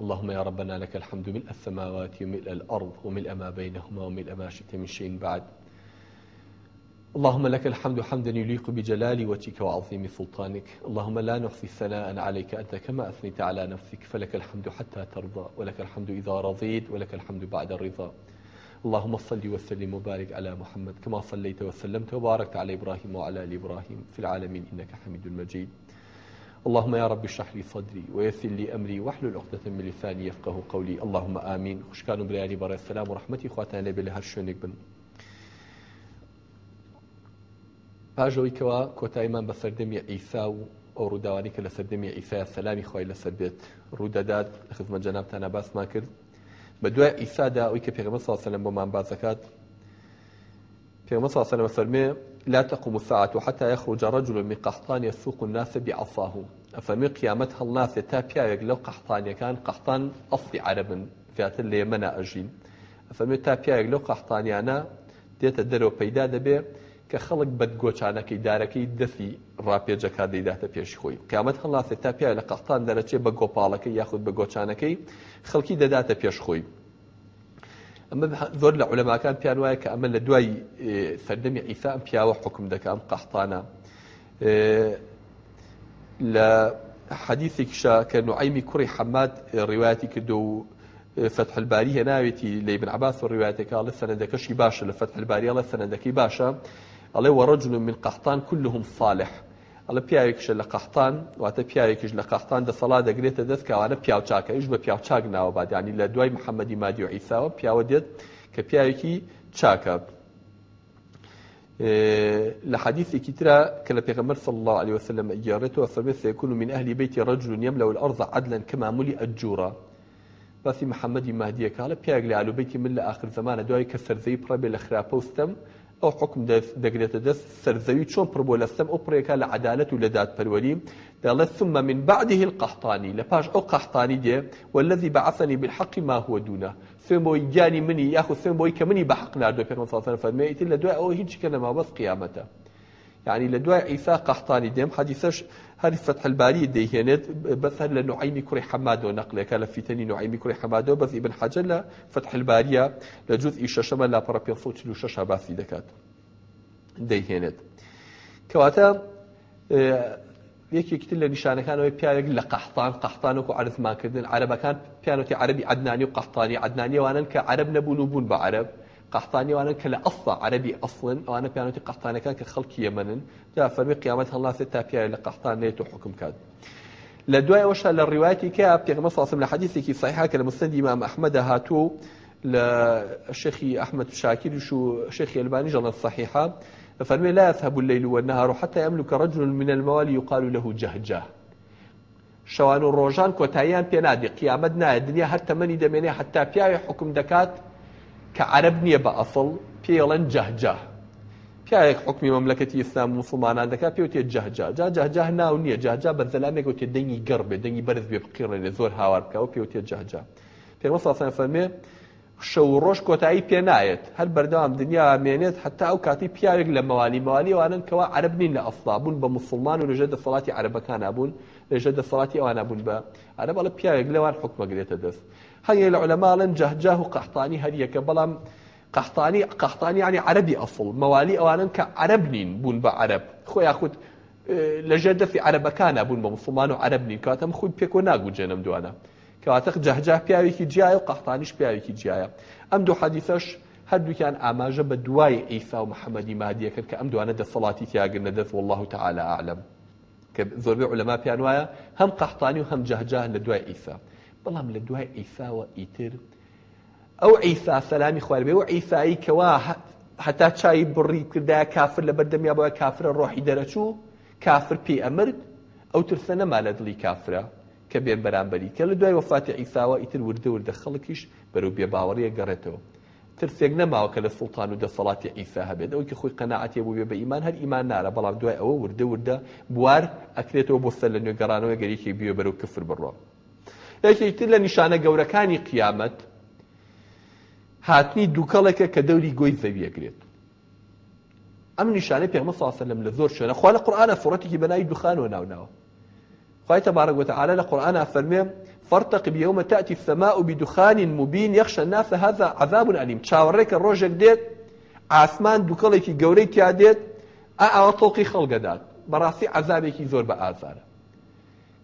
اللهم يا ربنا لك الحمد ملء السماوات وملء الأرض وملء ما بينهما وملء ما شئت من شيء بعد اللهم لك الحمد حمدا يليق بجلال وجهك وعظيم سلطانك اللهم لا نحصي ثناء عليك أنت كما أثنيت على نفسك فلك الحمد حتى ترضى ولك الحمد إذا رضيت ولك الحمد بعد الرضا اللهم صل وسلم وبارك على محمد كما صليت وسلمت وباركت على إبراهيم وعلى آل إبراهيم في العالمين إنك حميد مجيد اللهم يا رب اشرح لي صدري ويسر لي امري واحلل عقده من لساني يفقهوا قولي اللهم امين خوشکانم بریانی برای السلام ورحمتي رحمتی خواتان لێ بێ بن هەر كوا بن پاژەوەی بسردم يا عيسى او ئیسا لسردم يا عيسى کە لە سەردەمی رودادات خدمة جناب تانا باس ما لە خزمە عيسى دا کرد بە صلى الله عليه وسلم بمان بازكات بۆمان صلى الله عليه وسلم لا تقوم الساعة حتى يخرج رجل من قحطان يسوق الناس بعصاه ئەفەمی قیامەت هەڵناسێت تا پیاوێک لەو قەحتانیەکان قەحتان ئەستی عربن فاتر لە ئێمەنا ئەژین ئەفەمێت تا پیاوێک لەو قەحتانیانە دێتە دەرەوە پەیدا دەبێ کە خەڵک بەدگۆچانەکەی دارەکەی دەفی ڕاپێجەکە دەیداتە پێشی خۆی قیامەت هەڵناسێت تا پیاوێک لە قەحتان دەرەچێ بە گۆپاڵەکەی یاخود بە گۆچانەکەی خەڵکی دەداتە پێش خۆی أما زۆر العلماء كان في أنواع كأمل ئەمە لە عيسى أم ئیسا ئەم ذاك أم قحطانا إيه، لا حديثك شا کە نوعیمی کوڕی حەماد ڕیواەتی کردو فتح الباري هنا ويتي لابن عباس قال ڕیواتێکە ذاك شي باشا لفتح الباري الله لە ذاك باشا الله ورجل من قحطان كلهم صالح على بيايكش لقحطان وعلى بيايكش لقحطان ده صلاة دقيت دذكى وعلى بياو تشاكا إيش بياو تشاك ناو بعد يعني لا لدواي محمد مادي عيسى وبياو ديت كبيايكي تشاكا لحديث كتيرة كلا بيغمر صلى الله عليه وسلم إجارته وفرمت سيكون من أهل بيت رجل يملأ الأرض عدلا كما ملي الجورة بس محمد مهدي قال بيغلي على بيتي من آخر زمان دواي كسر زي برابي لخرا بوستم او حکم دەگرێتە دەست سەرزەوی چۆن پڕبووە لە سەم ئەو پڕێکە لە عدالەت و لە دادپەروەری دەڵێ ثمە من بعده القحطاني لە پاش ئەو قحطانی دێ والذي بعثني بالحق ما هو دونه سوێن بۆی گیانی منی یاخود سوێن بۆی کە منی بە حق ناردۆ پێغەمبەر صلی الله عليه وسلم فەرمێت لە دوای ئەوە هیچ کە قیامەتە يعني عيسى قحطاني ديم حديثش هذي فتح الباري فتح الباری بس هل نعيم كري حمادو حەمادۆ كلا في تاني نعيم كري حمادو بس ابن حجر لا فتح الباریە لا جوز ئی شەشەمە لاپەڕە پێ شش باسی دي هنت كواتا یەکێکتر آه، لە نیشانەکانەوەی كانوا لە قەحتان قەحتانوکو عرزمانکردن عربەکان پیانەتی عربی عدنانی و عربي عدناني وقحطاني عرب وانا كعرب بوون بە عرب قحطاني وانا كلا ئەستا عربي اصلا وانا بيانوتي قحطاني كان كخلق يمن دا فەرمی قیامەت هەڵناسێت تا پیاوی لە قحتان نێت و حکم کات لە دوای وەش لە ڕیواتی کە پێغمە ساسم لە حەدیثێکی امام احمد هاتو مستندی أحمد شاكر شو شيخ الباني جل الصحيحة فرمي لا يذهب الليل والنهار حتى يملك رجل من الموالي يقال له جهجه شوان الروجان كوتايان بينادي قيامتنا الدنيا نایە دنیا هەر حتى دەمێنێ حكم دكات کە عەرب نییە بە ئەسڵ پێڵەن جەهجە پیاەک حکمی مەملەکەتی ئسلام مسلمانان دەکا پێوتێ جەهجا جا جەهجا ناو نییە جاجا بە زەلامێک وتێ دەنگی گەڕ بێ دەنگی بەرز بێ بقیڕێنێ زۆر هاوار بکە و پێوتێ جەهجا پێمە ساسان فەرمێ شە و ڕۆژ کۆتایی پێ نایەت هەر بەردەوام دنیا مێنێت هەتا ئەو کاتی پیاوێک لە مەوالی مەوالیوانن کەوا عرب نین لە ئەفڵابوون بە مسلمان و لەژە دەسەڵاتی عربەکان نبوون لەژە دەسەڵاتی ئەوان نبوون بە عرب لە پیاوێک لەوان حکمەگرێتە دەست هاي العلماء لن جه و قحطاني هذه كبلام قحطاني قحطاني يعني عربي أصل موالي ئەوانن کە عرب بعرب بوون بە لجدة في عرب كان بون بمسلمان بوون كاتم مسلمان بيكو ناقو جنم دوانا خود جه ناگوجێنم دوانە کەواتە جەهجا پیاوێکی جیایە و قەحتانیش پیاوێکی جیایە ئەم دوو حەدیثەش هەردووکیان ئاماژە بە دوای ئیسا و محەممەدی مادیەکرد کە ئەم دوانە والله تعالى أعلم کە علماء علەما هم قحطاني وهم قەحتانی جه هەم جەهجاه بەڵام لە دوای ئیساوە ئیتر ئەو ئیسا سەلامی خواربێ و ئیسایی کەوا هەتا چای بڕی کردای کافر لە بەردەمیا بۆە کافرە ڕۆحی دەرەچوو کافر پێ ئەمرد ئەو ترسە نەما لە دڵی کافرە کە بێ بەرامبەری کە لە دوای وفاتی ئیساوە ئیتر وردە وردە خەڵکیش بەرەو بێ باوەڕیە گەڕێتەوە ترسێک نەماوە کە لە سڵتان و دەسەڵاتی ئیسا هەبێت ئەوکە خۆی قەنەعاتێ بوو بە ئیمان هەر ئیمان نارە بەڵام دوای ئەوە وردە وردە بوار ئەکرێتەوە بۆ سەر لە نوێگەڕانەوە گەریکی بێ بەرەو کفر بڕۆ یەکێکتر لە نیشانە گەورەکانی قیامەت هاتنی دووکەڵێکە کە دەوری گۆی زەویەگرێت ئەم نیشانە پێمە ساسەلم لە زۆر شوێنە خوا لە قورآانە فڕەتێکی بەناوی دوخانەوە ناوناوە خی تەبارە وتەعاالە لە قورآانە فەرمێ فەرتەق بەومە تاتی فەما و بدوخانی مبین یەخشە نافە هەذا عذابون ئەلیم چاوەڕێکە ڕۆژێک دێت ئاسمان دووکەڵێکی گەورەی تیا دێت ئاوە تۆڵقی خەڵگەدات بەڕاستی عذابێکی زۆر بە ئازارە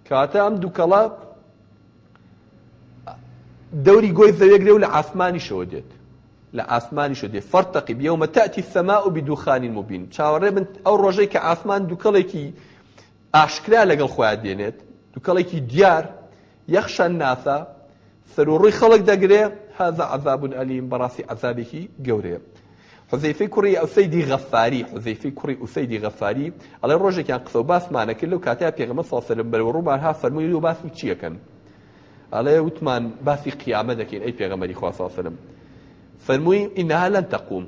کاتە ئەم دووکەڵە دەوری گۆی زەوێگرێ و لە ئاسمانی شەوە دێت لە ئاسمانی شو دێت فەرتەقی بێومە تاتی سەما و بدوخانی مبین چاوەڕێ بن ئەو ڕۆژەی کە ئاسمان دووکەڵێکی ئاشکرا لەگەڵ خۆیان دێنێت دووکەڵێکی دیار یەخشان ناسا سەرۆڕی خەڵک دەگرێ هذا عذاب ئەلیم بەڕاستی عذابێکی گەورەیە حزەیفەی کوڕی ئەوسەیدی غەفاری حزەیفەی کوڕی ئوسەیدی غەفاری ئەڵێ ڕۆژێکیان قسە و باسمانەکرد لەو کاتیا پێغەمە ساسەرم بەرەوە ڕوومان ها فەرمووی و باسی چیەکەن على وثمان باسي قيامة ذكين أي بيغمري خواه صلى الله عليه وسلم فالمهم إنها لن تقوم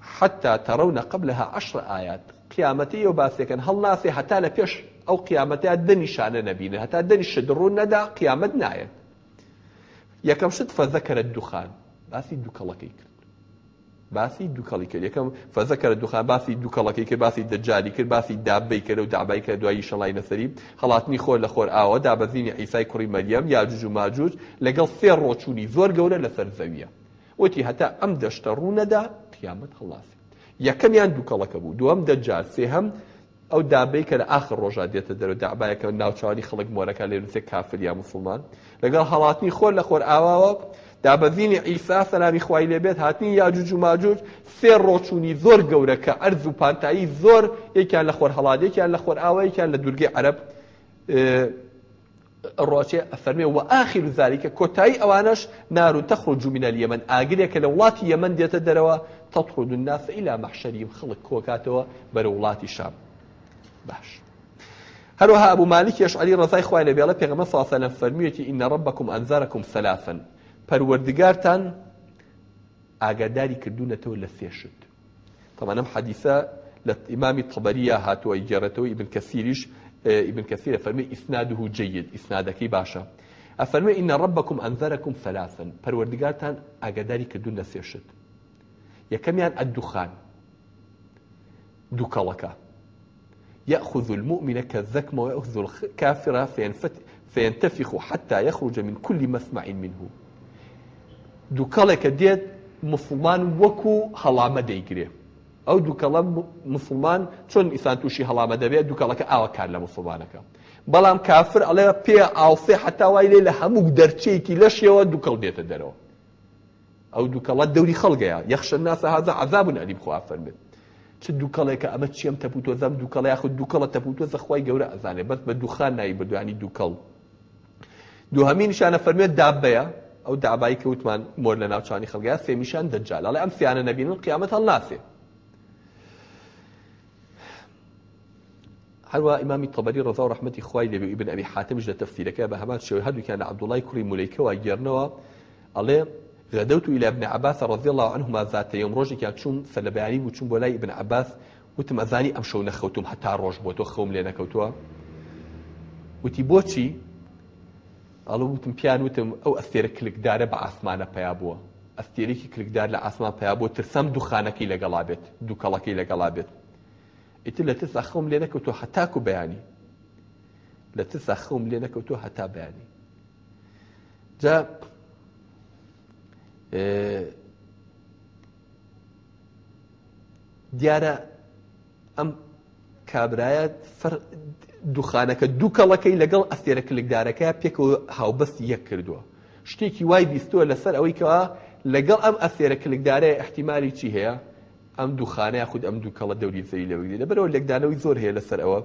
حتى ترون قبلها عشر آيات قيامتي وباسي كان هل ناسي حتى لا أو قيامتي أدني شان نبينا حتى أدني شدرون ندا قيامتنا يا كم شد فذكر الدخان باسي الدكالكيك باسی دووکەڵی کرد یەکەم فەزەکە دوخ باسی دووکەڵەکەی کە باسی دەجاری کرد باسی دابی کرد و دابای کە دوایی شەڵای نەسەری هەڵاتنی خۆر لە خۆر ئاوە دابەزینی ئیسای کوڕی مەریەم یاجوج و ماجوج لەگەڵ سێ ڕۆچوونی زۆر گەورە لەسەر زەویە وتی هەتا ئەم دەشتە ڕوونەدا قیامەت هەڵاسی یەکەمیان دووکەڵەکە بوو دووەم دەجار سێهەم ئەو دابی کە لە آخر ڕۆژا دێتە دەرەوە دابایەکە ناوچوانی خەڵک مۆرەکە لێ نووسێ کافر یا مسلمان لەگەڵ هەڵاتنی خۆر لە خۆر ئاواوە دابەزینی ئیسا سەلامی خوای لێبێت هاتنی یاجوج و ماجوج سێ ڕۆچوونی زۆر گەورەکە ئەرز و پانتایی زۆر یەکیان لە خۆر هەڵادێکیان لە خۆر ئاوایەکیان لە دوورگەی عەرب ڕۆچێ ئەفەرمێ و ئاخیر زاریکە کۆتایی ئەوانش نار و تەخڕج منە یەمن ئاگرێکە لە وڵاتی یەمن دێتە دەرەوە تەخڕود و نافعیلا مەحشەریم خڵک کۆکاتەوە بەرە وڵاتی شام باش. هەروەها ئەبوو مالیکیش علی ڕزای خوای لە بێڵە پێغمە ساسە لە فەرمیەتی ئینە ڕبەکم ئەنزارەکم سەلافن پەروەردگارتان ئاگاداری کردوونەتەوە لە سێشت تەمانەم حەدیثە لە ئیمامی تەبەریە هاتووە ئیجارەتەوە ابن کەسیریش ابن اه، كثير فرمي إسناده جيد إسنادك باشا أفرمي إن ربكم أنذركم ثلاثا پروردگارتان أقداري كدون نسيشت یکمیان الدخان دكالك يأخذ المؤمن كالذكم ويأخذ الكافر فينفت فينتفخ حتى يخرج من كل مسمع منه دووکەڵێکە دێت مسلمان وەکو هەڵامە دەیگرێ ئەو دووکەڵە مسلمان چۆن ئیسان تووشی هەڵامە دەبێت دووکەڵەکە ئاوەکار لە مسلمانەکە بەڵام کافر ئەڵێ پێ ئاوفێ حتاوای لێ لە هەموو دەرچێکی لەشیەوە دووکەڵ دێتە دەرەوە ئەو دووکەڵات دەوری خەڵگەیە یەخشە ناسە هاذا عذابن ئەلی بخوا فەرمێت چ دووکەڵێکە ئەمە چیم تەپوتۆ زەم دووکەڵ یاخود دووکەڵە تەپوتۆ زەخوای گەورە ئەزانێ بەس بە دوخان نایی بەدوانی دووکەڵ دوهەمین شانە فەرمێت دابەیە او ئەو وتمان مور مۆر لە ناوچانی خەڵگیا فێمیشان دجال ئەم فیانە نەبین قیامەت هەڵ نافێ هەروە ئیمامی امام الطبري رضا ڕحمەتی خويلد ابن ابي حاتم حاتمش تفسيره تەفسیرەکە بە شو هذو كان عبد الله کوڕی مليكه واجرنوا علي غدوت إلى ابن عباس رضي الله عنهما ذات يوم رجك تشوم فلبعلي وتشوم بولاي ابن عباس وتم أذاني أمشو نخوتم حتى روج بوتو خوم لنا كوتوا وتي بوتشي ئەڵە وتم پیان وتم ئەو ئەستێرە کلکدارە بە ئاسمانە پیا بووە ئەستێرێکی کلکدار لە ئاسمان پیا بۆ ترسەم دوخانەکەی لەگەڵا بێت دووکەڵەکەی لەگەڵا بێت ئیتر لە ترسا خەم لێ نەکەوتۆ هەتاکو بەیانی لە ترسا خەم لێ نەکەوتۆ هەتا بەیانی جا دیارە ئەم کابرایە دوخانەکە دوو کەڵەکەی لەگەڵ ئەستێرە کلکدارەکە پێکەوە هاوبەست یەک کردووە شتێکی وای بیستووە لەسەر ئەوەی کەوا لەگەڵ ئەم ئەستێرە کلکدارەیە احتیممالی چی هەیە ئەم دوخانەیە خودود ئەم دووکەڵە دەوری زەوی لە بگرێت بەرەوە لەگدانەوەی زۆر هەیە لەسەر ئەوە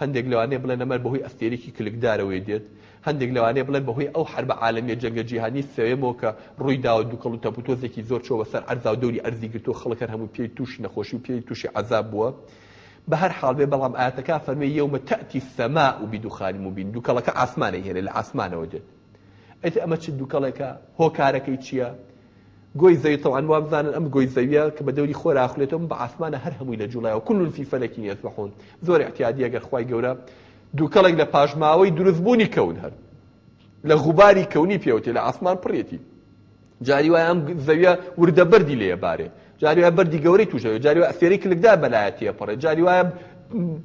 هەندێک لەوانێ بڵێن نەمەر بەهۆی ئەستێرێکی کلکدارەوەی دێت هەندێک لەوانێ بڵێن بەهۆی ئەو هەر بە عالمی جەنگە جیهانی سەوێمەوە کە ڕوویداوە دووکەڵ و تەپوتۆزێکی زۆر چۆ بەسەر ئەرزا و دەوری ئەرزی گرتو خەڵەکە هەموو پێی تووشی نەخۆشی و پێی تووشی عذاب بووە بە هەر حاڵ بێ بەڵام ئاتەکە فەرمێ یومە تەتی سەما و بیدوخانی مبین دووکەڵەکە ئاسمانەی هێنێ لە ئاسمانەوە دێت ئەیت ئەمە چ دووکەڵێکە هۆکارەکەی چییە؟ گۆی زەیتەوان وا بزانن ئەم گۆی زەویە کە بە دەوری خۆراخلێتەوە بە ئاسمانە هەر هەمووی لە جوڵایەوە کولون فی فەلەکی یەسبحون زۆر احتیادی ئەگەر خوای گەورە دووکەڵێک لە پاژماوەی دروستبوونی کەون هەر لە غوباری کەونی پێوتێ لە ئاسمان پڕێتی جاری وایە ئەم زەویە وردەبەری لێبارێ جاری بەردی گەوری توشەوە جاری ئەفێری کلکدا بەلایەتە پڕێ جاری وایە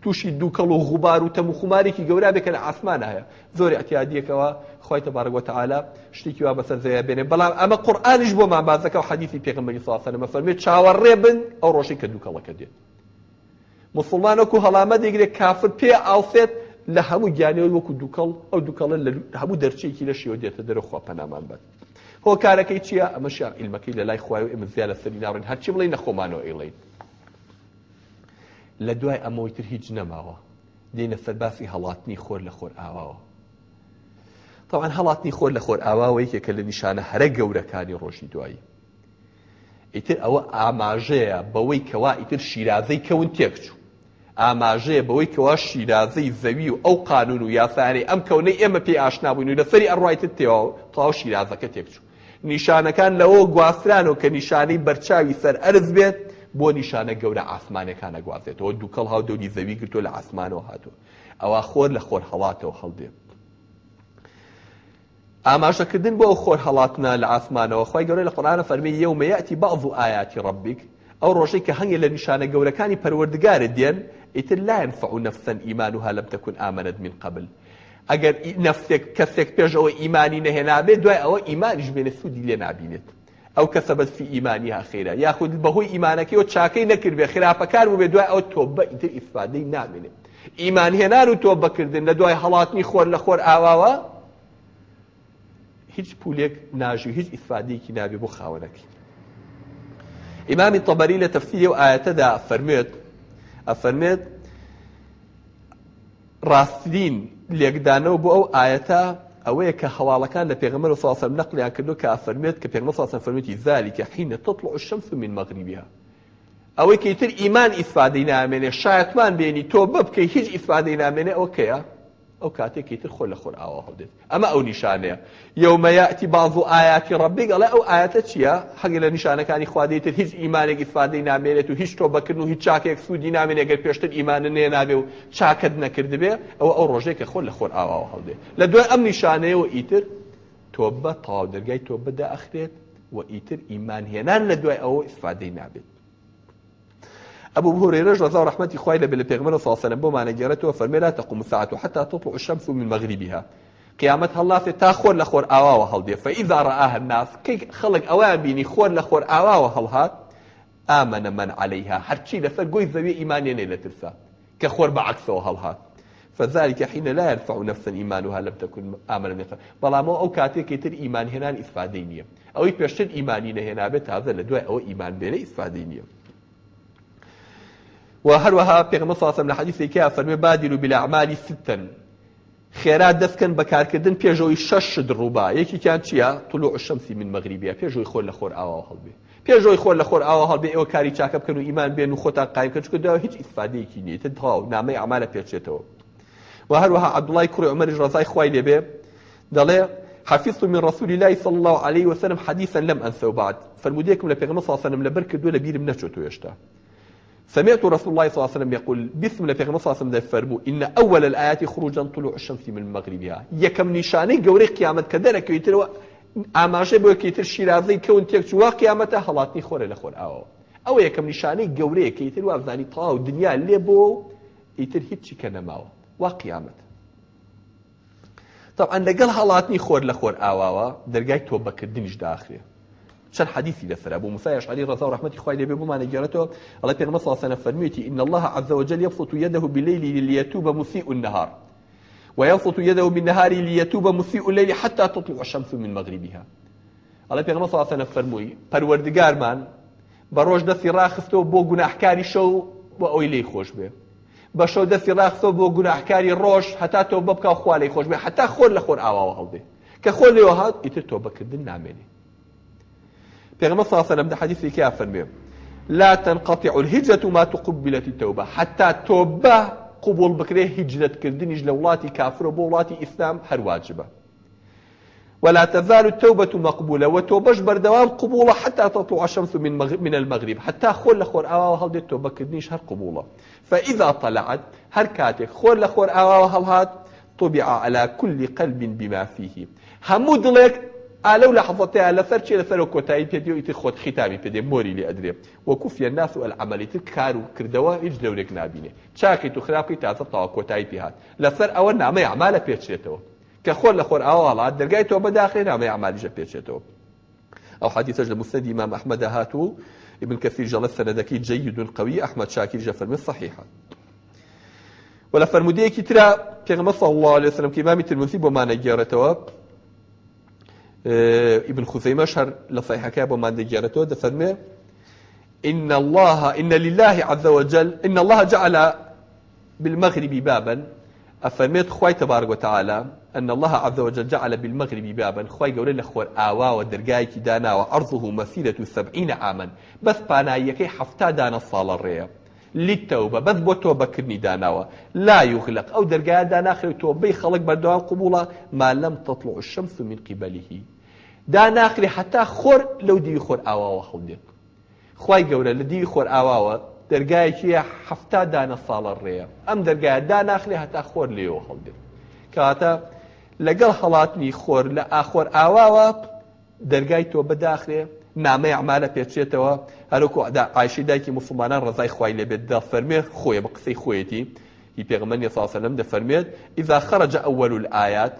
تووشی دووکەڵ و غوبار و تەم و خومارێکی گەورە بکە لە ئاسمان هەیە زۆری ئەتیادیەکەوە خۆیتە بارگوتەعاالە شتێکی وا بەسەر زەیە بێنێ بەڵام ئەمە قورآانیش بۆ مابازەکە و حەدیثی پێغمبەری ساسەە مەفەرمێ چاوەڕێ بن ئەو ڕۆژی کە دووکەڵەکە دێت مسلمانەکو هەڵامە دەگرێت کافر پێ ئاوسێت لە هەموو گیانەوە وەکو دووکەڵ ئەو دووکەڵە هەموو دەرچێکی لە شیوە دێتە دەرەخوا پەنامان بەن هۆکارەکەی چییە ئەمەشیان ئیلمەکەی لە لای خوای و ئمزیا لە سەری ناڕێن هەرچی بڵی نەخۆمانەوە ئێڵین لە دوای ئەمەوەی تر هیچ نەماوە دێنە سەرباسی هەڵاتنی خۆر لە خۆر ئاواوە تاوان هەڵاتنی خۆر لە خۆر ئاواوە یەکێکە لە نیشانە هەرە گەورەکانی ڕۆژی دوایی ئیتر ئەوە ئاماژەیە بەوەی کەوا ئیتر شیرازەی کەون تێکچوو ئاماژەیە بەوەی کەوا شیرازەی زەوی و ئەو قانون و یاسانی ئەم کەونەی ئێمە پێی ئاشنابووین و لەسەری ئەڕایتت تێوا تەواو شیرازەکە تێکچوو نیشانەکان لەوە گواسترانەوە کە نیشانەی بەرچاوی سەر ئەرز بێت بۆ نیشانە گەورە ئاسمانەکانە گوازێتەوە دووکەڵ هاودەوری زەوی گرتو لە ئاسمانەوە هاتووە ئەوە خۆر لە خۆر هەڵاتەوە هەڵدێ ئاماژەکردن بۆ خۆر هەڵاتنا لە ئاسمانەوە خۆی گەورە لە قورآانە فەرمی یومە یاتی بەعض و ئاياتی ڕبیک ئەو ڕۆژەی کە هەنگێ لە نیشانە گەورەکانی پەروەردگارە دێن ئیتر لا ينفع نفسا إيمانها لم تكن آمنت من قبل ئەگەر نفسێک کەسێک پێشەوە ئیمانی نەهێنابێ دوای ئەوە ئیمانیش بێنە سوودی لێ نبینێت ئەو کەسە بەدفی ئیمانی ها خێرە یاخود بەهۆی ئیمانەکەی و چاکەی نەکردێ خراپەکار بێ دوای ئەو تۆ بە ئیتر ئیسفادەی نامێنێت ئیمان هێنان و تۆ بەکردن لە دوای هەڵاتنی خۆر لە خۆر ئاواوە هیچ پولێک ناژوی هیچ ئیسفادەیەکی نابێ بۆ خاوەنەکەی ئیمامی تەبەری لە تەفسیری و ئاەتەدا فەرمێت ئەفەرمێت ڕاستین لێکدانەوە بۆ ئەو ئاەتە ئەوەیە کە هەواڵەکان لە پێغمەر ساسەم نەقلیان کردو کە ئەفەرمێت کە پێغمە ساسە فەرمێتی ذالیکە حینە تطلع الشمس من مەغریبیها ئەوەی کەیتر ئیمان ئیسفادەی نامێنێ شایەتمان بێنی تۆ ببکەی هیچ ئیسفادەی نامێنێ ئەو کەیە ئەو کاتێکی تر خۆ لە خۆر ئاوا هەڵدێت ئەمە ئەو نیشانەیە یومەیەتی باز و ئاياتی ڕبیگ ئەڵێ ئەو ئاەتە چییە حەگە لە نیشانەکانی خوادەیتر هیچ ئیمانێکی فادەی نامێنێت و هیچ تۆ بەکردن و هیچ چاکێک سوودی نامێنێگەر پێشتر ئیمانە نێ نابێ و چاکت نەکردبێ ئەو ئەو ڕۆژێکە خۆ لە خۆر ئاوا هەڵدێت لە دوای ئەم نیشانەیەەوە ئیتر تۆ بە تاو دەرگای تۆ بدا ئەخرێت و ئیتر ئیمان هێنان لە دوای ئەوە ئیسفادەی نابێت أبو هريرة رضا ورحمة إخوائي خويلة لبيغمبر صلى الله عليه وسلم بما نجرته فرمي لا تقوم الساعة حتى تطلع الشمس من مغربها الله في تاخور لخور آواوا هلدي فإذا رآها الناس كي خلق أوان بيني خور لخور آواوا هات آمن من عليها هرشي لسر قوي زوي لا لترسا كخور بعكسه هات فذلك حين لا يرفع نفسا إيمانها لم تكن آمنا من خلق بلا ما أو كاتيك يتر إيمان هنا الإسفادينية أو يتبشر إيمانين هنا بتهذا لدواء أو إيمان بين اسفادينيه هەروەها پێغمە ساسم لە حەدیثێکی بالأعمال ستا خيرات بلاعمالی بكار كدن في جوي پێشەوەی شەش يكي كانت شيا طلوع الشمس من مەغریبیە پێشەوەی خۆر لە خۆر ئاوا هەڵبێ پێشەوەی خۆر لە خۆر ئاوا هەڵبێ ئەوە کاری چاکە بکەن و ئیمان بێن و خۆتا قایمکە چکەداەوە هیچ ئیسفادەیەکی نیتە تەواو نامەی ئامالە پێچێتەوە و هەروەها عبدڵای كوري عمر جرزاي خوای لێبێ دالي حفظت من رسول الله صلى الله عليه وسلم حديثا لم أنسوا بعد فرموديكم لبيغمبر صلى الله عليه وسلم لبرك دول بيرم يشتا سمعت رسول الله صلى الله عليه وسلم يقول بسم الله فيغنى صلى الله عليه وسلم ان اول الايات خروجا طلوع الشمس من مغربها يكم نشاني قوري قيامت کە دەرەکەوی ترەوە ئاماژە كيتر کەیتر كون کەون تێکچوا قیامەتە هەڵاتنی خۆرە لە آه. أو أو ئەو یەکەم نیشانەی گەورەیە کە ئیتر وابزانی تەواو دنیا لێ يتر هيتشي كنماو کە نەماوە وا قیامەت طبعا لەگەڵ هەڵاتنی خۆر أو آه، خۆر آه، ئاواوە دەرگای تۆبەکردنیش داخلي چەند حدیثی لەسرا بۆ موسای شعری ڕزا و رحمەتی خوای لێبێ بمان الله ئەڵی پێغمە ساسەنە فەرمیێتی إن الله عز وجل يبسط يده بالليل ليتوب مسيء النهار ويبسط يده بالنهار ليتوب مسيء الليل حتى تطلع الشمس من مغربها الله پێغمە ساسەنە فەرمووی پەروەردگارمان بە ڕۆژ دەستی ڕاخستەوە بۆ گوناحکاری شەو بۆ ئەوی لی خۆش شو و شەو دەستی ڕاخستەوە بۆ گوناحکاری ڕۆژ هەتا تۆ بەبکە خوا لی خۆش بێ حتا خۆر لە خۆر ئاواوە هەڵدێ کە خۆ لێەوە هات ئیتر تۆ پیغمبر صلی الله علیه و در حدیث که لا تنقطع الهجرة ما تقبلت التوبة حتى توبة قبول بكره هجرة كردنج لولاتي كافر وبولاتي إسلام هر واجبة ولا تزال التوبة مقبولة وتوبش بردوام قبولة حتى تطلع الشمس من من المغرب حتى خور لخور آوا وهل دي توبة كردنيش هر قبولة فإذا طلعت هر كاتك خور لخور آوا وهل هات طبع على كل قلب بما فيه همود لك ئالەو لە حەڵەتەیە لەسەر چێ لەسەرەوە کۆتایی پێدی و ئیتر خۆت خیتابی پێدێ مۆری لێ ئەدرێ وەکوفە ناس و ئەعملیتر کار و کردەوە هیچ دەورێک نبینێ چاکی تو خراپی تازە تاوا کۆتایی پێهات لەسەر ئەوە نامەی عمالە پێچێتەوە کە خۆر لە خۆر ئاواڵات دەرگای تۆ بەداخێ نامەی عمالیژە پێچێتەوە ئەو حدیثەش لە مسندی ئیمام ئەحمەدە هاتوو ابن كثير جلس سندكي جيد قوي أحمد شاكر جفر من صحيحة ولا فرموديك ترى كما صلى الله عليه وسلم كما مثل المنثيب وما نجارة آه، ابن خثيمەش هەر لە فەیحەکە بۆ مادەگیارەتەوە دەفەرمێ إن الله إن لله عز وجل إن الله جعل بالمغرب بابا أفرميت خواي تبارك وتعالى أن الله عز وجل جعل بالمغرب بابا خواي قولي لأخوار آوا ودرقايك دانا وعرضه مسيرة سبعين عاما بس بانايكي حفتا دانا الصالة الرئي للتوبة بس بو توبة كرني دانا لا يغلق أو درقاي دانا خير توبة خلق بردوان قبولا ما لم تطلع الشمس من قبله دا ناخری حتا خۆر لەو دیوی خۆر ئاواوە هەڵدێک خی گەورە لە دیوی خۆر ئاواوە دەرگایەکیە هەفتا دانە ساڵە ڕێە ئەم دەرگایە دا ناخری هەتا خۆر لێەوە هەڵدێک کاتە لەگەڵ هەڵاتنی خۆر لە ئاخۆر ئاواوە دەرگای تۆ بەداخرێ نامەی عمالە پێچێتەوە هەروکو عیشی دایکی مسلمانان ڕزای خوای لێبێت دا فەرمێ خۆی بە قسەی خۆیەتی هی پێغمەنی ساسەلم دەفەرمێت ئیزا خرج ئەول الآيات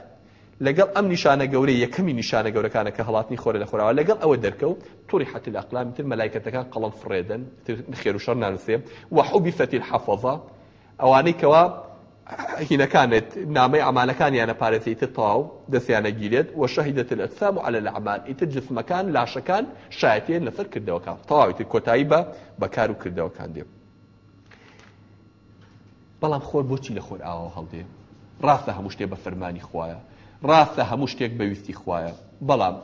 لەگەڵ ئەم نیشانە گەورە یەکەمی نیشانە گەورەکانە کە هەڵاتنی خۆرە لە خۆراوە لەگەڵ ئەوە دەرکەوت توری حتی لەقلام تر مەلایکەتەکان قەڵم فڕێدن خێر و شەر نانووسێ وحوبی فەتی حەفەزا ئەوانەی کەوا هینەکانت نامەی ئەمالەکانیانە پارێتی تر تاو دەستیانە گیرێت و شەهیدەت ئەسام و على العمان ئیتر جسمەکان لاشەکان شایەتیان لەسەر کردەوەکان تەواویتر کۆتایی بە بەکار و کردەوەکان دێ بەڵام خۆر بۆچی لە خۆر ئاوە هەڵدێ ڕاستە هەموو شتێ بە فەرمانی خوایە ڕاستە هەموو شتێک بەویستی خویە بەڵام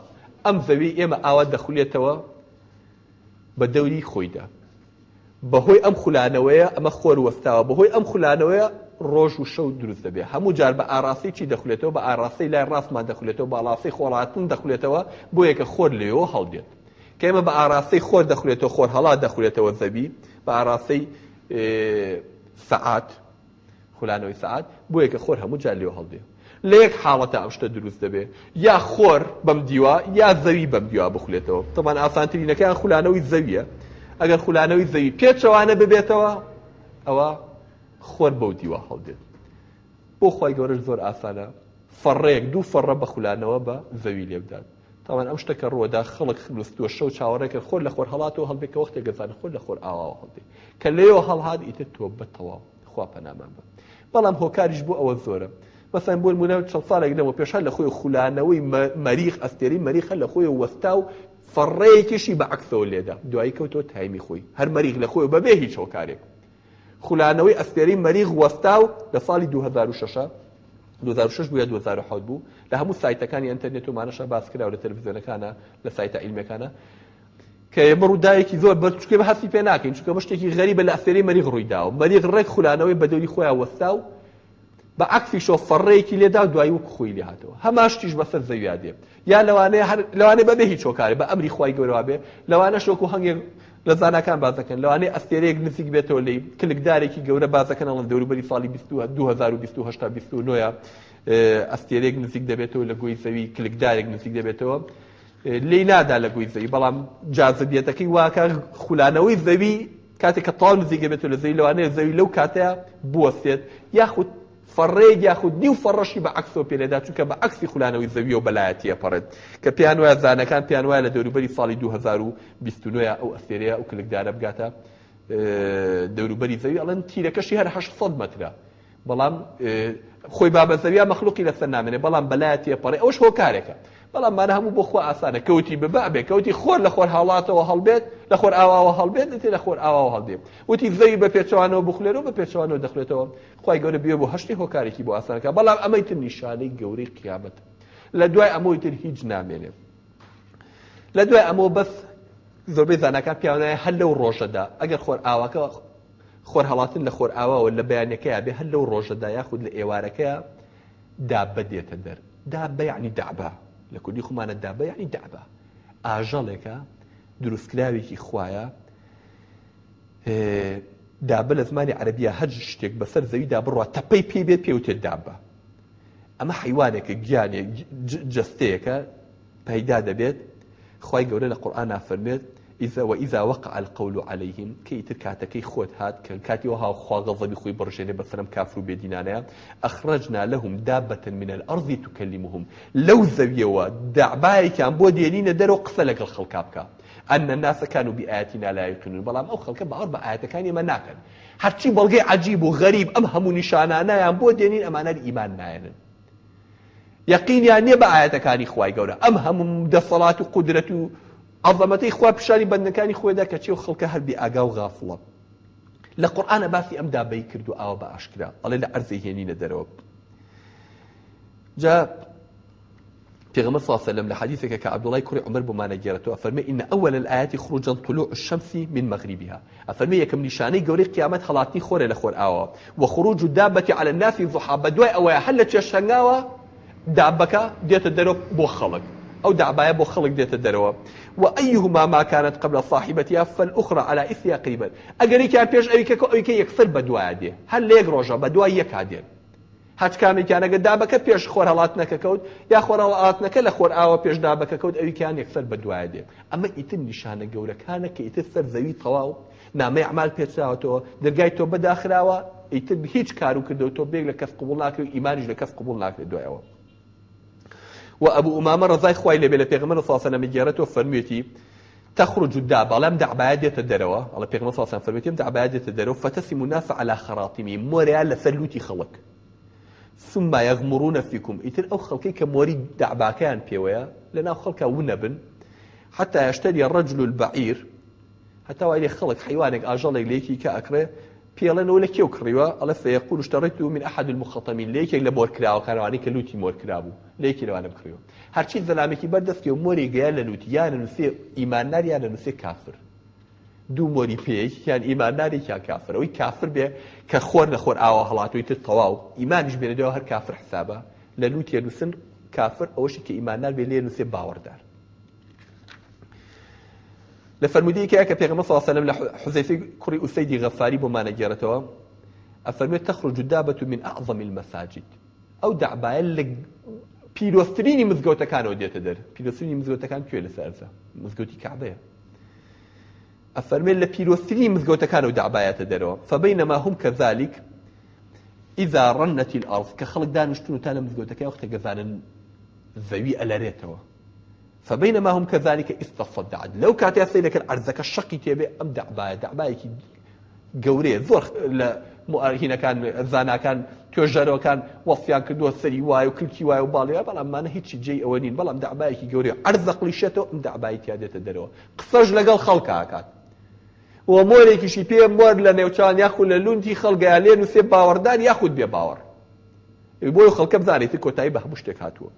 ئەم زەوی ئێمە ئاوا دەخولێتەوە بە دەوری خۆیدا بەهۆی ئەم خولانەوەیە ئەمە خۆر وەستاوە بەهۆی ئەم خولانەوەیە ڕۆژ و شەو دروست دەبێ هەموو جار بە ئاراسی چی دەخولێتەوە بە ئاراسی لای ڕاستمان دەخولێتەوە باڵاستی خۆڵاتن دەخولێتەوە بۆ یەکە خۆر لێەوە هەڵدێت کە ئێمە بە ئاراسی خۆر دەخولێتەوە خۆر هەڵا دەخولێتەوە زەبی بە ئاراسی سەعات خولانەوەی سەعات بۆ یەکە خۆر هەموو جار لێەوە هەڵدێت لە یەک حاڵەتە ئەوشتە دروست دەبێ یا خۆر بەم دیوە یا زەوی بەم دیوە بخولێتەوە تەمان ئاسانترینەکەیان خولانەوەی زەویە ئەگەر خولانەوەی زەوی پێچەوانە ببێتەوە ئەوە خۆر بەو دیوە هەڵدێت بۆ خی گەورەش زۆر ئاسانە فەڕێک دوو فەڕە بە خولانەوە بە زەوی لێبدات تاوان ئەم شتەکە ڕوەدا خەڵک خستووە شەو چاوەڕێکە خۆر لە خۆر هەڵاتەوە هەڵبێکە وەختێک گەزان خۆر لە خۆر ئاواوە هەڵدێ کە لێەوە هەڵهات ئیتر تۆ بەتەواو خوا پەنامان بە بەڵام هۆکاریش بوو ئەوە زۆرە مەسەن بۆ منە چە ساڵێک لەەوە پێشە لە خۆی خولانەوەی مەریخ ئەستێری مەریخە لە خۆی وەستا و فڕەیەکیشی بە عکسەوە لێدا دوایی کەوتۆ تایمی خۆی هەر مەریخ لە خۆی بەبێ هیچ چۆکارێک خولانەوەی ئەستێری مەریخ وەستا و لە ساڵی 2006 2006 بووە 2010 بوو لە هەموو سایتەکانی ئەتەرنێت ومانەشە باس کرا لە تەلویزیۆنەکانە لە سایتە ئیلمەکانە کە ئێمە ڕووداەکی زۆر بە چکە بە هەستی پێ ناکەین چکە بەشتێکی غەری بە لە ئەسێری مەریخ ڕوویدا و مەریخ ڕێک خولانەوەی بە دەوری خۆیان وەستا و بە عکفی شۆ فەڕێکی لێدا دوایی وک خۆی لێ هاتەوە هەماشتیش بەسەر زەویا دێ یا لەوانەیە لەوانێ بەبێ هیچ چۆکارێ بە ئەمری خی گەورەوە بێ لەوانە شۆک و هەنگێک لە زانکان بازەکەن لەوانێ ئەستێرەیەک نزیک بێتەوە لی کلکدارێکی گەورە بازەکەن ئەڵەن دەوروبەری ساڵی 2020 29 ئەستێرەیەک نزیک دەبێتەوە لە گوۆی زەوی کلکدارێک نزیک دەبێتەوە لی نادا لە گوۆی زەوی بەڵام جازدیەتەکەی واکە خولانەوەی زەوی کاتێک کە تاو نزیک دەبێتەوە لە زەوی لەوانەیە زەوی لەو کاتەیە بوەستێت یاخود فەڕێک یاخود دی و فەڕەشی بە ئەکسۆ پێلەدا چونکە بە ئەکسی خولانەوەی زەوی و بەلایەتیە پەڕێت کە پیان وایە زانەکان پیان وایە لە دەوروبەری ساڵی 2029 ئەو ئەسێرەیە ئەو کلکدارە بگاتە دەوروبەری زەوی ئەڵەن تیرەکەشی هەر 800 مترە بەڵام خۆی بابەزەویە مەخلوقی لەسەر نامێنێ بەڵام بەلایەتیە پەڕێ ئەوش هۆکارێکە بەڵام مانە هەموو بۆ خۆ ئاسانە کەوتی ببابێ کەوتی خۆر لە خۆر هاڵاتەوە هەڵبێت لە خۆر ئاواوە هەڵبێت دەتێ لە خۆر ئاواوە هەڵدێ وتی زەوی بە پێچوانەوە بخلێرەوە بە پێچوانەوە دەخلێتەوە خی گەورە بێ بۆ هەشتی هۆکارێکی بۆ ئاسانەکە بەڵام ئەمەی تر نیشانەی گەوری قیامەت لە دوای ئەمەوەی تر هیچ نامێنێ لە دوای ئەمەوە بەس زۆربەی زانەکە پیاوانایە هەر لەو ڕۆژەدا ئەگەر خۆر ئاواکە خۆر هەڵاتن لە خۆر ئاواوە لە بەیانەکەی بێ هەر لەو ڕۆژەدا یاخود لە ئێوارەکەە دابە دێتە دەر دابە یعنی دابە لە کوردی خمانە دابە یعنی دابە ئاژەڵێکە دروستکراوێکی خویە دابە لە زمانی عەربیا هەر شتێک بەسەر زەویدا بڕوە تەپەی پێ بێت پێوتێت دابە ئەمە حیوانێکە گیانێک جستەیەەکە پەیدا دەبێت خی گەورە لە قورآان نافەرمێت إذا وإذا وقع القول عليهم كي تركات كي خود هاد كان كاتي وها خوا غضب خوي برجين بثلم كافر بيدنانا أخرجنا لهم دابة من الأرض تكلمهم لو ذوي ودعباي كان بودي لينا دروا قفلك الخلقابك أن الناس كانوا بآياتنا لا يقنون بلا ما أخلك أربع آيات كان يمنع كان حتشي بلغي عجيب وغريب أمهم نشانا نشانانا يعني بودي لينا أمانا الإيمان نائنا يقين يعني بآياتك كان إخوائي قولا أمهم صلاة قدرته عظمتي خوا بشاري بن كاني کە ذاك و خەڵکە هەربی ئاگا و غافڵە لە قورآانە باسی ئەم دابی دعاء و الله لا ئاشکرا ئەڵێ لە ئەرزی في دەرەوە صلى الله عليه وسلم لحديثك كعبد الله كري عمر بما نجرته أفرمي إن أول الآيات خروجا طلوع الشمس من مغربها أفرمي يكم نشاني قوري قيامات خلاتي خور لخور آوا وخروج الدابة على الناس ضحى بدواء أو حلت يشنغاوا دابك ديت الدروب بو خلق أو دعبايا بو خلق ديت الدروب وأيهما ما كانت قبل صاحبتها فالأخرى على إثيا قريبا أقري كان بيش أيك أيك يكثر بدوا عادي هل ليك رجع بدوا يك عدي هات كان كان قد دابك بيش خور هلاتنا ككود يا خور كلا خور آوا بيش دابك ككود أي كان يكثر بدوا عادي أما إتن نشان الجورة كان كيتثر ذوي طواو نامي أعمال بيتساوتو درقايتو بداخراوا ئیتر هیچ کار و کردو كارو كده لە کەس لكف قبول ایمانیش لە لكف قبول ناکرد و امامه رضي ڕزای خوای لەبێ لە پێغمە ساسەنە میگەێرەەوە فەرمیێتی تخرج الدابة لم دع بادية الدروة الله بيغمبر صلى الله عليه وسلم فرميت يم دعبا الدروة فتسم الناس على خراطمهم موريا لثلوتي خلق ثم يغمرون فيكم إتر أو خلقي كموري دعبا كان بيويا لنا خلقا ونبن حتى يشتري الرجل البعير حتى وإلي خلق حيوانك أجل ليكي كأكره پێڵێنەوە لە کێو کڕیوە ئەلە فەیەقول شتەڕێت و من ئەحد المخەتەمین لەیەکێک لە بۆرکراوە کاروانی کە لوتی مۆرکرابوو لەیەکی لەوانم کڕیوە هەرچی زەلامێکی بەردەستکە و مۆری گەیان لە لوتی یان لە نووسێ ئیماندار یان لە نووسێ کافر دوو مۆری پێیەکیان ئیماندارێکیان کافر ئەوی کافر بێ کە خۆر نەخۆر ئاوا هەڵاتوی تر تەواو ئیمانش بێنێتەوە هەر کافر حسابە لە لوتیە نووسن کافر ئەوەشی کە ئیماندار بێ لێ نووسێ باوەڕدار لفرمودي كيا كبير مصلى الله عليه وسلم لحذيفة كري أسيدي غفاري بما نجرته أفرمي تخرج دابة من أعظم المساجد أو دعبا يلق بيروسريني مزقوتا كانوا ديتا در بيروسريني مزقوتا كان كيو لسارزة مزقوتي كعبة أفرمي لبيروسريني مزقوتا كانوا دعبا يتدروا فبينما هم كذلك إذا رنت الأرض كخلق دانشتون وتانا مزقوتا كيا وقتا قذانا ذوي ألاريتوا فبينما هم كذلك استصى الدعد لو كانت يأثي لك الأرض ذاك الشقي تيبي أم دعباية كي جوري ذرخ هنا كان الزانا كان تجار وكان وصيان كدوه السري واي وكل كي واي وبالي بل أما أنا هيتش جي أوانين بل أم دعباية قورية أرزق لشتو أم دعباية تيادية تدروه قصج لقل خلقا كان ومولي كشي بي مور لنه وشان يأخو للون تي خلقا لين وسيب باوردان يأخو دبي باور يبوي خلقا بزاني تكو تايبه مشتك هاتوه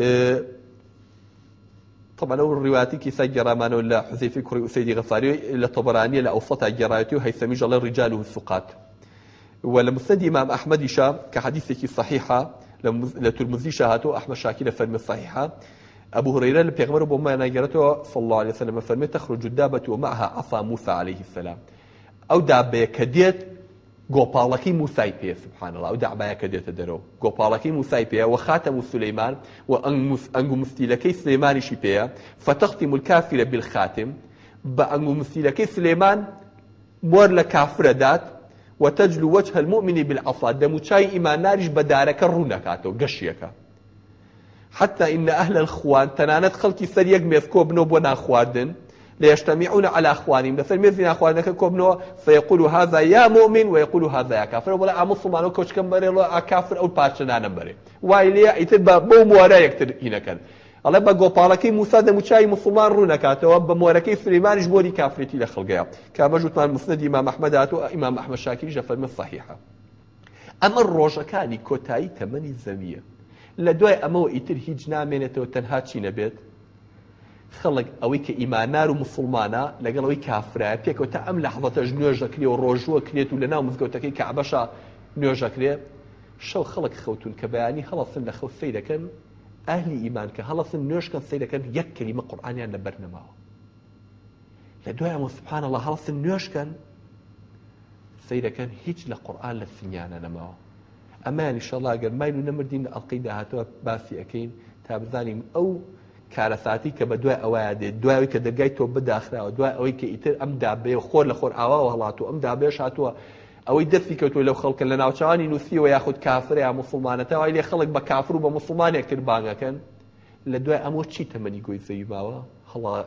طبعا ئەو ڕیواتیکی كي سجر لە حزیفی کوڕی ئوسەیدی غەفاری لە تۆبرانیە لە ئەوسەتا گێڕایەتی و هەیسەمی ژەڵە ڕجال و ولا مسند امام احمد شا كي صحيحه لترمذي شهاته احمد شاكر فرمي صحيحه ابو هريره لبيغمر ابو ما ناجرته صلى الله عليه وسلم فرمي تخرج الدابه ومعها عصا موسى عليه السلام او دابه كديت گۆپاڵەکەی موسای پێ سبحانەڵا و داعبایەکە دێتە دەرەوە گۆپاڵەکەی موسای پێەیە و خاتە و سولەیمان و ئەنگ و مستیلەکەی سلێمانیشی پێەیە فەتەختی مولکافی لە بیلخاتم بە ئەنگ و مستیلەکەی سلێمان مۆر لە کافرەدات و تەجل و وەچ هەلمؤمنی بالعەفا دەموچای ئیمانداریش بە دارەکە ڕوو نەکاتەوە گەشیەکە حتى إن أهل الخوان تنانت خلقي سر يقمي في كوبنو بونا خواردن ليجتمعون على أخوانهم مثل مثل أخوانك كبنوا فيقول هذا يا مؤمن ويقول هذا يا كافر ولا أمص ما وكوش كم بري الله كافر أو باشنا نبري وايليا يتبع بو مورا يكتر إنكن الله بقو بالك موسى ده مشاي مسلمان رونكات وب موركي سليمان جبوري كافرتي لخلقيا كابجوت مع مسند إمام أحمد أتو إمام أحمد شاكري جفر من الصحيحة أما كاني كوتاي تمني الزمية لدواء أمو إتر هيج نامنته تنهاتشي نبيت خەڵک ئەوەی کە ئیمانار و مسلمانە لەگەڵەوەی کافرە پێکەوە تا ئەم لە حڵەتەش نوێژەکرێ و ڕۆژوە کرێت و لە ناو مزگەوتەکەی کە عبەشە نوێژەکرێ شەو خەڵک خەوتون کە بەیانی هەڵەسن لە خەوت سی دەکەن ئەهلی ئیمان کە هەڵەسن نوێشکەن سی دەکەن یەک کلمە قورآانیان لە بەرنەماوە لە دوایان وسبحانە لە هەڵسن نوێشکەن سی دەکەن هیچ لە قورآان لە سنیانە نەماوە ئەمانی شەڵاگەر ماین و نەمردین لە ئەڵلقی داهاتوە باسی ئەەکەین تا بزانیم ئەو کارەساتی کە بە دوای ئەوەیە دێت دوایەوەی کە دەرگای تۆ بداخراوە دوای ئەوەی کە ئیتر ئەم دابێ خۆر لە خۆر ئاواوە هەڵات و ئەم دابێ شاتووە ئەوەی دەستی کەوتوە لەو خەڵکە لە ناوچوانی نووسیەوە یاخود کافر یا مسلمانەتە وای لێ خەڵک بە کافر و بە مسلمانێک کرد بانگەکەن لە دوای ئەمە چی تەمەنی گۆی زەوی ماوە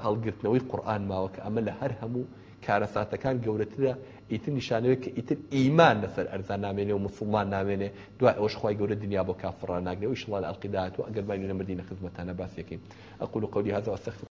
هەڵگرتنەوەی قورآن ماوە کە ئەمە لە هەر هەموو کارەساتەکان گەورەترە ئیتر نیشانەوەی کە ئیتر ئیمان لەسەر ئەرزان نامێنێ و مسلمان نامێنێ دوای ئەوش خی گەورە دنیا بۆ کافڕان ناگرێ و شڵال ئەلقیداات و ئەگەر باینە مدینە خزمەتانە باسیەکەین ئەقول قولی هذا واستغفر